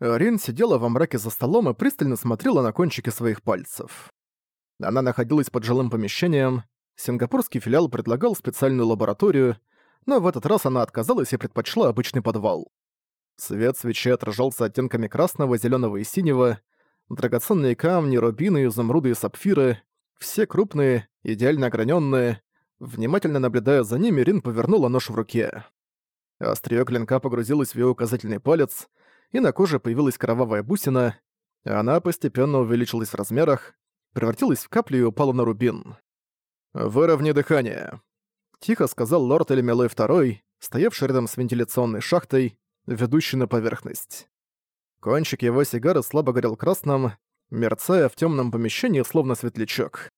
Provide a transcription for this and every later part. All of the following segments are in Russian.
Рин сидела во мраке за столом и пристально смотрела на кончики своих пальцев. Она находилась под жилым помещением, сингапурский филиал предлагал специальную лабораторию, но в этот раз она отказалась и предпочла обычный подвал. Свет свечей отражался оттенками красного, зеленого и синего, драгоценные камни, рубины, изумруды и сапфиры, все крупные, идеально ограненные. Внимательно наблюдая за ними, Рин повернула нож в руке. Остриё клинка погрузилось в её указательный палец, и на коже появилась кровавая бусина. Она постепенно увеличилась в размерах, превратилась в каплю и упала на рубин. «Выровни дыхание», — тихо сказал лорд Элемелой II, стоявший рядом с вентиляционной шахтой, ведущей на поверхность. Кончик его сигары слабо горел красным, мерцая в темном помещении, словно светлячок.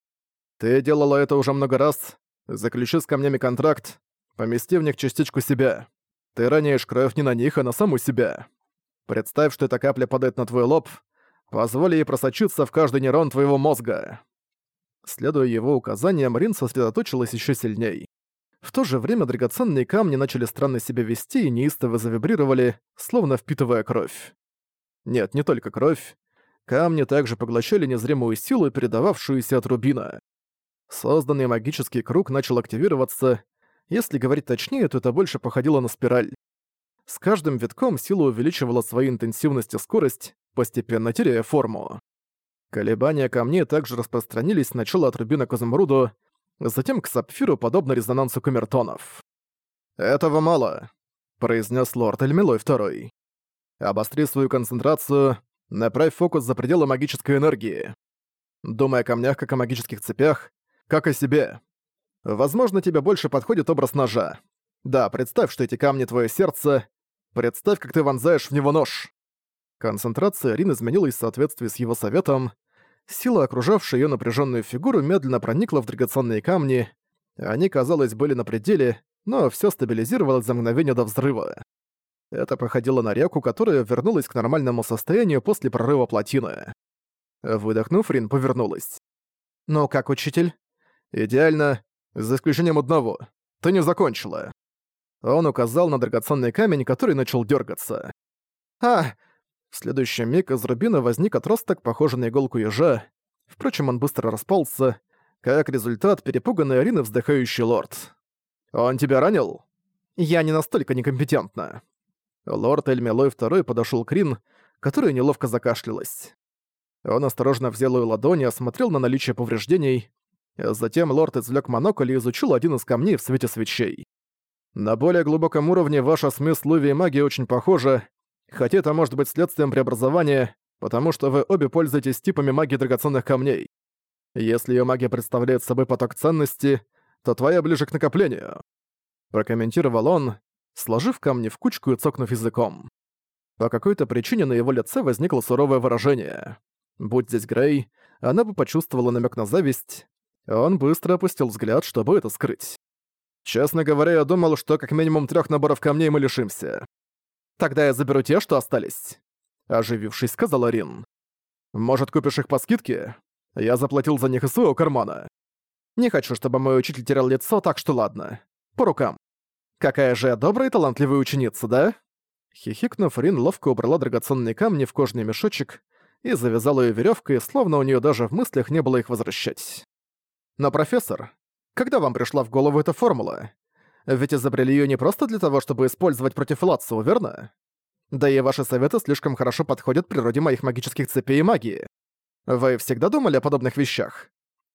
«Ты делала это уже много раз. Заключи с камнями контракт, помести в них частичку себя. Ты роняешь кровь не на них, а на саму себя. Представь, что эта капля падает на твой лоб, позволь ей просочиться в каждый нейрон твоего мозга». Следуя его указаниям, Рин сосредоточилась еще сильней. В то же время драгоценные камни начали странно себя вести и неистово завибрировали, словно впитывая кровь. Нет, не только кровь. Камни также поглощали незримую силу, передававшуюся от рубина. Созданный магический круг начал активироваться. Если говорить точнее, то это больше походило на спираль. С каждым витком сила увеличивала свою интенсивность и скорость, постепенно теряя форму. Колебания камней также распространились сначала от рубина к изумруду, затем к сапфиру, подобно резонансу камертонов. «Этого мало», — произнес лорд Эльмилой II. «Обостри свою концентрацию, направь фокус за пределы магической энергии. Думай о камнях как о магических цепях, как о себе. Возможно, тебе больше подходит образ ножа. Да, представь, что эти камни — твое сердце. Представь, как ты вонзаешь в него нож». Концентрация Рин изменилась в соответствии с его советом, Сила, окружавшая ее напряженную фигуру, медленно проникла в драгоценные камни. Они, казалось, были на пределе, но все стабилизировалось за мгновение до взрыва. Это походило на реку, которая вернулась к нормальному состоянию после прорыва плотины. Выдохнув, Рин повернулась. «Ну как, учитель?» «Идеально, за исключением одного. Ты не закончила». Он указал на драгоценный камень, который начал дергаться. «А, в следующий миг из рубина возник отросток, похожий на иголку ежа. Впрочем, он быстро распался. Как результат, перепуганный Арин вздыхающий лорд. «Он тебя ранил?» «Я не настолько некомпетентна». Лорд Эльмилой II подошел к Рин, которая неловко закашлялась. Он осторожно взял ее ладони осмотрел на наличие повреждений. Затем лорд извлек монокль и изучил один из камней в свете свечей. «На более глубоком уровне ваша смесь луви и магии очень похожа, хотя это может быть следствием преобразования, потому что вы обе пользуетесь типами магии драгоценных камней. Если ее магия представляет собой поток ценности, то твоя ближе к накоплению. Прокомментировал он, сложив камни в кучку и цокнув языком. По какой-то причине на его лице возникло суровое выражение. Будь здесь Грей, она бы почувствовала намек на зависть. Он быстро опустил взгляд, чтобы это скрыть. Честно говоря, я думал, что как минимум трех наборов камней мы лишимся. Тогда я заберу те, что остались», — оживившись, сказала Рин. «Может, купишь их по скидке? Я заплатил за них из своего кармана. Не хочу, чтобы мой учитель терял лицо, так что ладно. По рукам. Какая же я добрая и талантливая ученица, да?» Хихикнув, Рин ловко убрала драгоценные камни в кожный мешочек и завязала ее веревкой, словно у нее даже в мыслях не было их возвращать. «Но, профессор, когда вам пришла в голову эта формула? Ведь изобрели ее не просто для того, чтобы использовать против Лацио, верно? Да и ваши советы слишком хорошо подходят природе моих магических цепей и магии. Вы всегда думали о подобных вещах?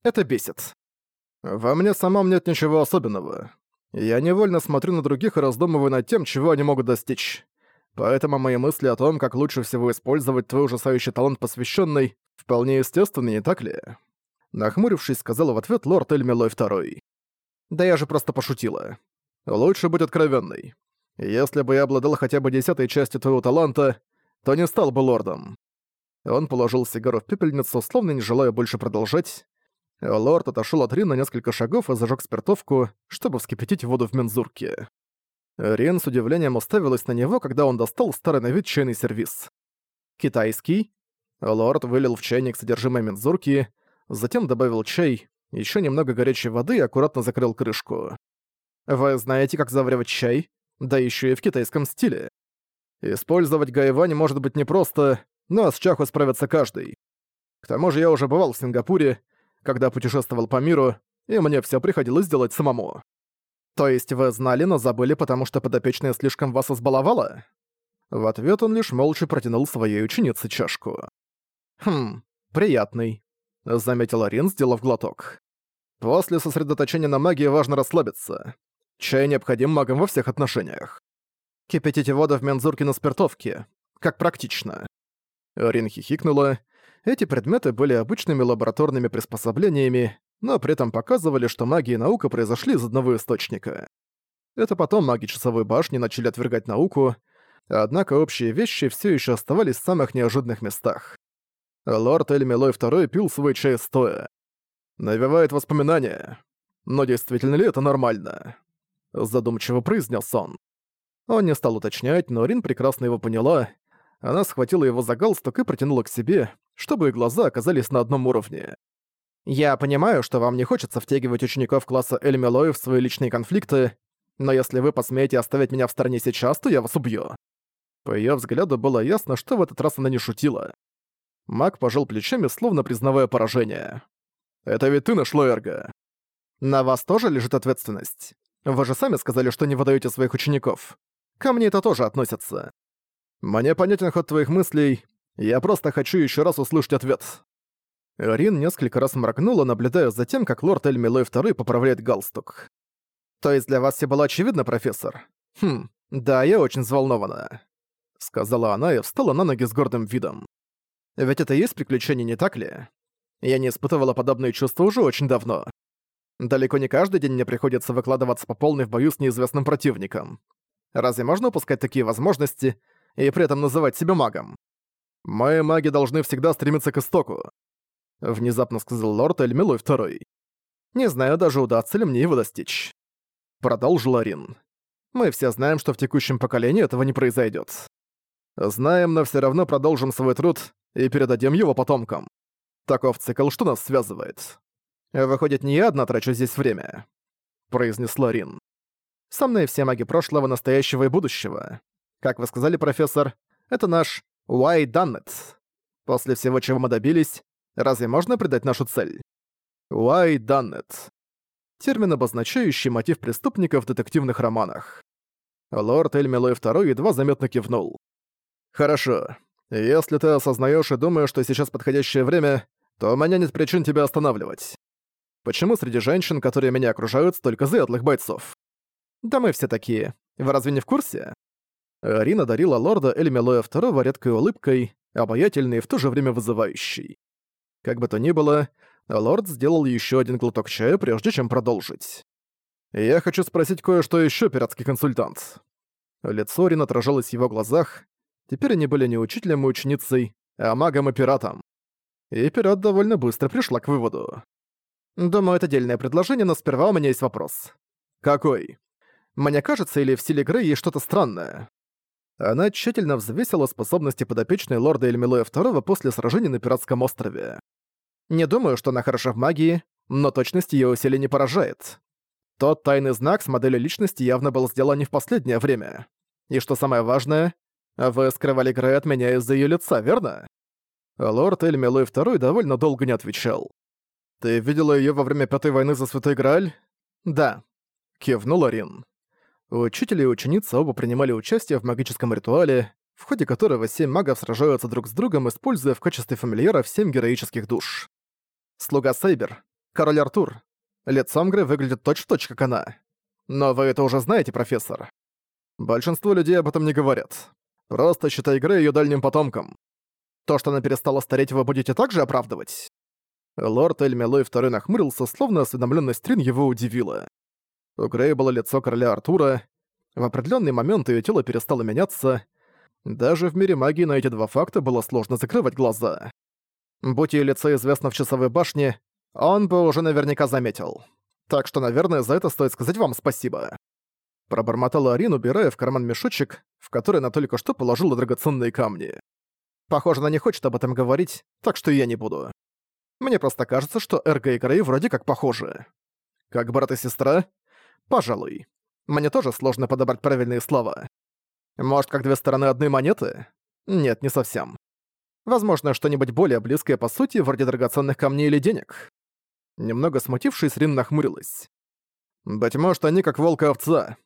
Это бесит. Во мне самом нет ничего особенного. Я невольно смотрю на других и раздумываю над тем, чего они могут достичь. Поэтому мои мысли о том, как лучше всего использовать твой ужасающий талант посвященный, вполне естественны, не так ли? Нахмурившись, сказала в ответ лорд Эльмилой II. Да я же просто пошутила. Лучше быть откровенной. Если бы я обладал хотя бы десятой частью твоего таланта, то не стал бы лордом». Он положил сигару в пепельницу, словно не желая больше продолжать. Лорд отошел от Рин на несколько шагов и зажег спиртовку, чтобы вскипятить воду в мензурке. Рин с удивлением уставилась на него, когда он достал старый на вид чайный сервиз. «Китайский?» Лорд вылил в чайник содержимое мензурки, затем добавил чай, еще немного горячей воды и аккуратно закрыл крышку. Вы знаете, как заваривать чай? Да еще и в китайском стиле. Использовать Гаевань может быть непросто, но с Чаху справится каждый. К тому же я уже бывал в Сингапуре, когда путешествовал по миру, и мне все приходилось делать самому. То есть вы знали, но забыли, потому что подопечная слишком вас избаловала? В ответ он лишь молча протянул своей ученице чашку. «Хм, приятный», — заметила Рин, сделав глоток. «После сосредоточения на магии важно расслабиться. Чай необходим магам во всех отношениях. Кипятите воду в мензурке на спиртовке. Как практично». Рин хихикнула. Эти предметы были обычными лабораторными приспособлениями, но при этом показывали, что магия и наука произошли из одного источника. Это потом маги часовой башни начали отвергать науку, однако общие вещи все еще оставались в самых неожиданных местах. Лорд Эльмилой II пил свой чай стоя. Навевает воспоминания. Но действительно ли это нормально? Задумчиво произнес он. Он не стал уточнять, но Рин прекрасно его поняла. Она схватила его за галстук и протянула к себе, чтобы их глаза оказались на одном уровне. «Я понимаю, что вам не хочется втягивать учеников класса Эльмилой в свои личные конфликты, но если вы посмеете оставить меня в стороне сейчас, то я вас убью». По её взгляду было ясно, что в этот раз она не шутила. Маг пожал плечами, словно признавая поражение. «Это ведь ты наш Лоэрго. На вас тоже лежит ответственность. Вы же сами сказали, что не выдаёте своих учеников. Ко мне это тоже относится. Мне понятен ход твоих мыслей, я просто хочу ещё раз услышать ответ». Рин несколько раз моргнула, наблюдая за тем, как лорд Эльмилой II поправляет галстук. «То есть для вас все было очевидно, профессор? Хм, да, я очень взволнована», — сказала она и встала на ноги с гордым видом. «Ведь это и есть приключение, не так ли? Я не испытывала подобные чувства уже очень давно. Далеко не каждый день мне приходится выкладываться по полной в бою с неизвестным противником. Разве можно упускать такие возможности и при этом называть себя магом? Мои маги должны всегда стремиться к истоку. — внезапно сказал лорд Эльмилой II. «Не знаю даже, удастся ли мне его достичь». Продолжил Арин. «Мы все знаем, что в текущем поколении этого не произойдет. Знаем, но все равно продолжим свой труд и передадим его потомкам. Таков цикл, что нас связывает. Выходит, не я одна трачу здесь время», — произнесла Рин. «Со мной все маги прошлого, настоящего и будущего. Как вы сказали, профессор, это наш «why done it». После всего, чего мы добились, Разве можно предать нашу цель? Why done it? Термин, обозначающий мотив преступника в детективных романах. Лорд Эльмилой II едва заметно кивнул. «Хорошо. Если ты осознаешь и думаешь, что сейчас подходящее время, то у меня нет причин тебя останавливать. Почему среди женщин, которые меня окружают, столько заядлых бойцов? Да мы все такие. Вы разве не в курсе? Рина дарила лорда Эльмилоя II редкой улыбкой, обаятельной и в то же время вызывающей. Как бы то ни было, лорд сделал еще один глоток чая, прежде чем продолжить. «Я хочу спросить кое-что еще, пиратский консультант». Лицо Рин отражалось в его глазах. Теперь они были не учителем и ученицей, а магом и пиратом. И пират довольно быстро пришла к выводу. «Думаю, это дельное предложение, но сперва у меня есть вопрос». «Какой?» «Мне кажется, или в стиле игры есть что-то странное?» Она тщательно взвесила способности подопечной лорда Эльмилоя II после сражения на пиратском острове. Не думаю, что она хороша в магии, но точность её усилий поражает. Тот тайный знак с моделью личности явно был сделан не в последнее время. И что самое важное, вы скрывали Грей от меня из-за её лица, верно? Лорд Эльмилой II довольно долго не отвечал. «Ты видела её во время Пятой войны за Святой Грааль?» «Да», — кивнул Рин. Учитель и ученица оба принимали участие в магическом ритуале, в ходе которого семь магов сражаются друг с другом, используя в качестве фамильяров семь героических душ. Слуга Сейбер, король Артур. Лицом Гры выглядит точь-в-точь, -точь, как она. Но вы это уже знаете, профессор. Большинство людей об этом не говорят. Просто считай Грей ее дальним потомком. То, что она перестала стареть, вы будете также оправдывать? Лорд Эльмилой второй нахмурился, словно осведомленность Трин его удивила. У Грей было лицо короля Артура. В определенный момент ее тело перестало меняться. Даже в мире магии на эти два факта было сложно закрывать глаза. Будь ее лицо известно в часовой башне, он бы уже наверняка заметил. Так что, наверное, за это стоит сказать вам спасибо. Пробормотала Арин, убирая в карман мешочек, в который она только что положила драгоценные камни. Похоже, она не хочет об этом говорить, так что я не буду. Мне просто кажется, что Эрго и Грей вроде как похожи. Как брат и сестра? Пожалуй. Мне тоже сложно подобрать правильные слова. Может, как две стороны одной монеты? Нет, не совсем. Возможно, что-нибудь более близкое по сути, вроде драгоценных камней или денег. Немного смутившись, Рин нахмурилась. «Быть может, они как волк и овца.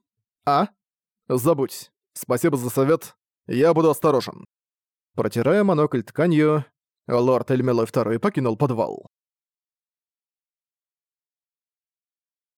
А? Забудь. Спасибо за совет. Я буду осторожен». Протирая монокль тканью, лорд Эльмилой II покинул подвал.